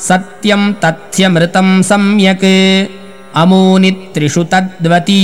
सत्यम् तथ्यमृतम् सम्यक्। अमूनि त्रिषु तद्वति।